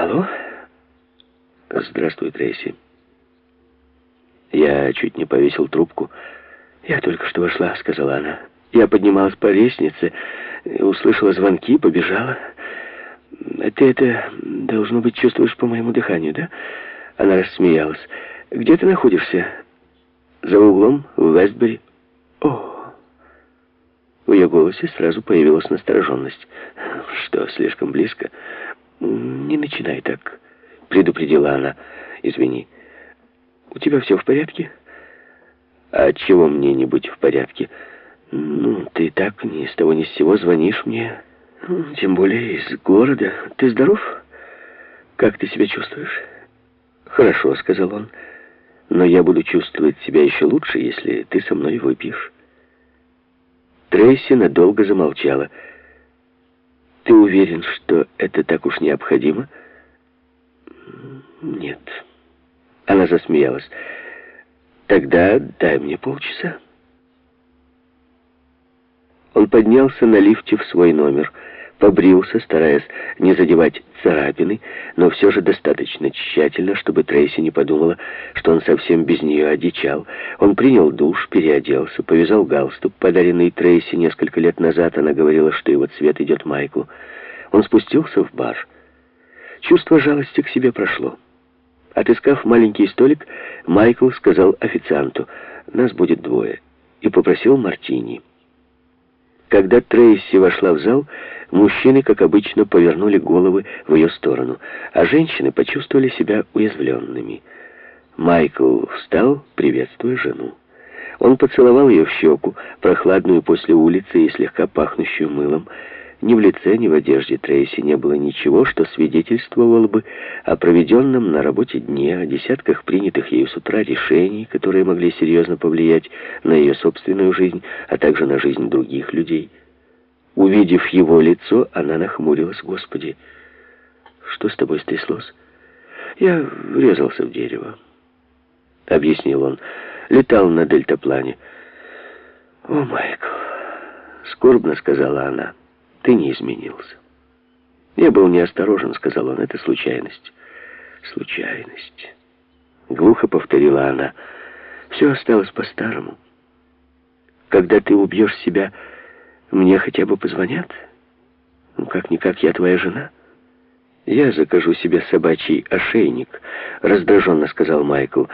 Алло? Здравствуй, Трейси. Я чуть не повесил трубку. Я только что вошла, сказала она. Я поднималась по лестнице, услышала звонки, побежала. Ты это, должно быть, чувствуешь по моему дыханию, да? Она рассмеялась. Где ты находишься? За углом в Вестбери. О! В ее голосе сразу появилась настороженность. Что, слишком близко? Не начинай так, предупредила она. Извини. У тебя все в порядке? А чего мне не быть в порядке? Ну, ты так ни с того ни с сего звонишь мне. Тем более из города. Ты здоров? Как ты себя чувствуешь? Хорошо, сказал он. Но я буду чувствовать себя еще лучше, если ты со мной выпьешь. Трейси надолго замолчала. Ты уверен, что это так уж необходимо? Нет. Она засмеялась. Тогда дай мне полчаса. Он поднялся на лифте в свой номер, побрился, стараясь не задевать царапины, но все же достаточно тщательно, чтобы Трейси не подумала, что он совсем без нее одичал. Он принял душ, переоделся, повязал галстук, подаренный Трейси несколько лет назад. Она говорила, что его цвет идет Майклу. Он спустился в бар. Чувство жалости к себе прошло. Отыскав маленький столик, Майкл сказал официанту, «Нас будет двое», и попросил мартини. Когда Трейси вошла в зал, мужчины, как обычно, повернули головы в ее сторону, а женщины почувствовали себя уязвленными. Майкл встал, приветствуя жену. Он поцеловал ее в щеку, прохладную после улицы и слегка пахнущую мылом, ни в лице, ни в одежде Трейси не было ничего, что свидетельствовало бы о проведенном на работе дне, о десятках принятых ею с утра решений, которые могли серьезно повлиять на ее собственную жизнь, а также на жизнь других людей. Увидев его лицо, она нахмурилась. «Господи, что с тобой стряслось?» «Я врезался в дерево», — объяснил он. «Летал на дельтаплане». «О, Майкл!» — скорбно сказала она. Ты не изменился. Я был неосторожен, сказал он. Это случайность. Случайность. Глухо повторила она. Все осталось по-старому. Когда ты убьешь себя, мне хотя бы позвонят. Ну, как-никак, я твоя жена. Я закажу себе собачий ошейник, раздраженно сказал Майкл,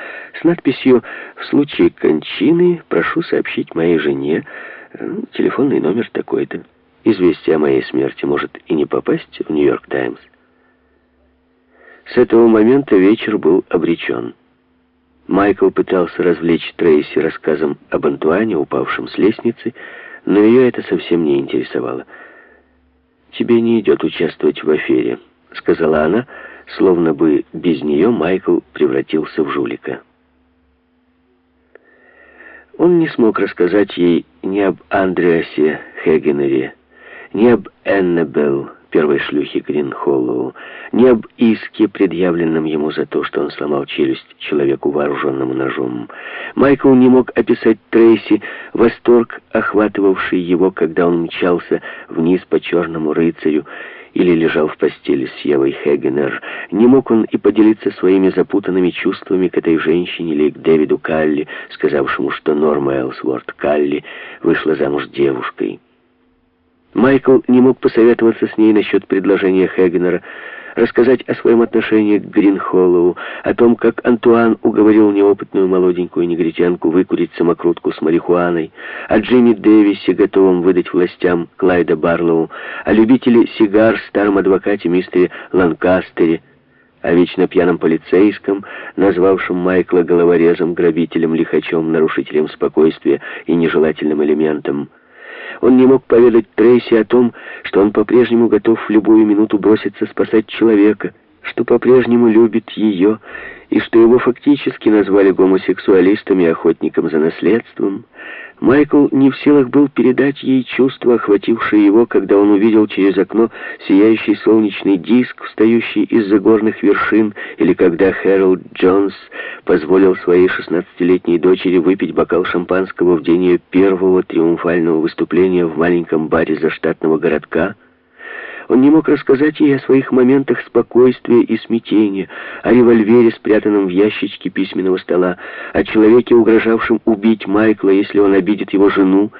с надписью «В случае кончины прошу сообщить моей жене телефонный номер такой-то». Известие о моей смерти может и не попасть в Нью-Йорк Таймс. С этого момента вечер был обречен. Майкл пытался развлечь Трейси рассказом об Антуане, упавшем с лестницы, но ее это совсем не интересовало. «Тебе не идет участвовать в афере», — сказала она, словно бы без нее Майкл превратился в жулика. Он не смог рассказать ей ни об Андреасе Хегенере, ни об Эннебелл, первой шлюхе Гринхоллоу, ни об иске, предъявленном ему за то, что он сломал челюсть человеку, вооруженному ножом. Майкл не мог описать Трейси восторг, охватывавший его, когда он мчался вниз по черному рыцарю, или лежал в постели с Евой Хегенер. Не мог он и поделиться своими запутанными чувствами к этой женщине или к Дэвиду Калли, сказавшему, что Норма Элсворт Калли вышла замуж девушкой. Майкл не мог посоветоваться с ней насчет предложения Хегнера, рассказать о своем отношении к Гринхоллову, о том, как Антуан уговорил неопытную молоденькую негритянку выкурить самокрутку с марихуаной, о Джимми Дэвисе, готовом выдать властям Клайда Барлоу, о любителе сигар, старом адвокате мистере Ланкастере, о вечно пьяном полицейском, назвавшем Майкла головорезом, грабителем, лихачом, нарушителем спокойствия и нежелательным элементом. Он не мог поведать Трейси о том, что он по-прежнему готов в любую минуту броситься спасать человека, что по-прежнему любит ее, и что его фактически назвали гомосексуалистом и охотником за наследством, Майкл не в силах был передать ей чувство, охватившее его, когда он увидел через окно сияющий солнечный диск, встающий из-за горных вершин, или когда Хэролд Джонс позволил своей шестнадцатилетней дочери выпить бокал шампанского в день ее первого триумфального выступления в маленьком баре заштатного городка. Он не мог рассказать ей о своих моментах спокойствия и смятения, о револьвере, спрятанном в ящичке письменного стола, о человеке, угрожавшем убить Майкла, если он обидит его жену,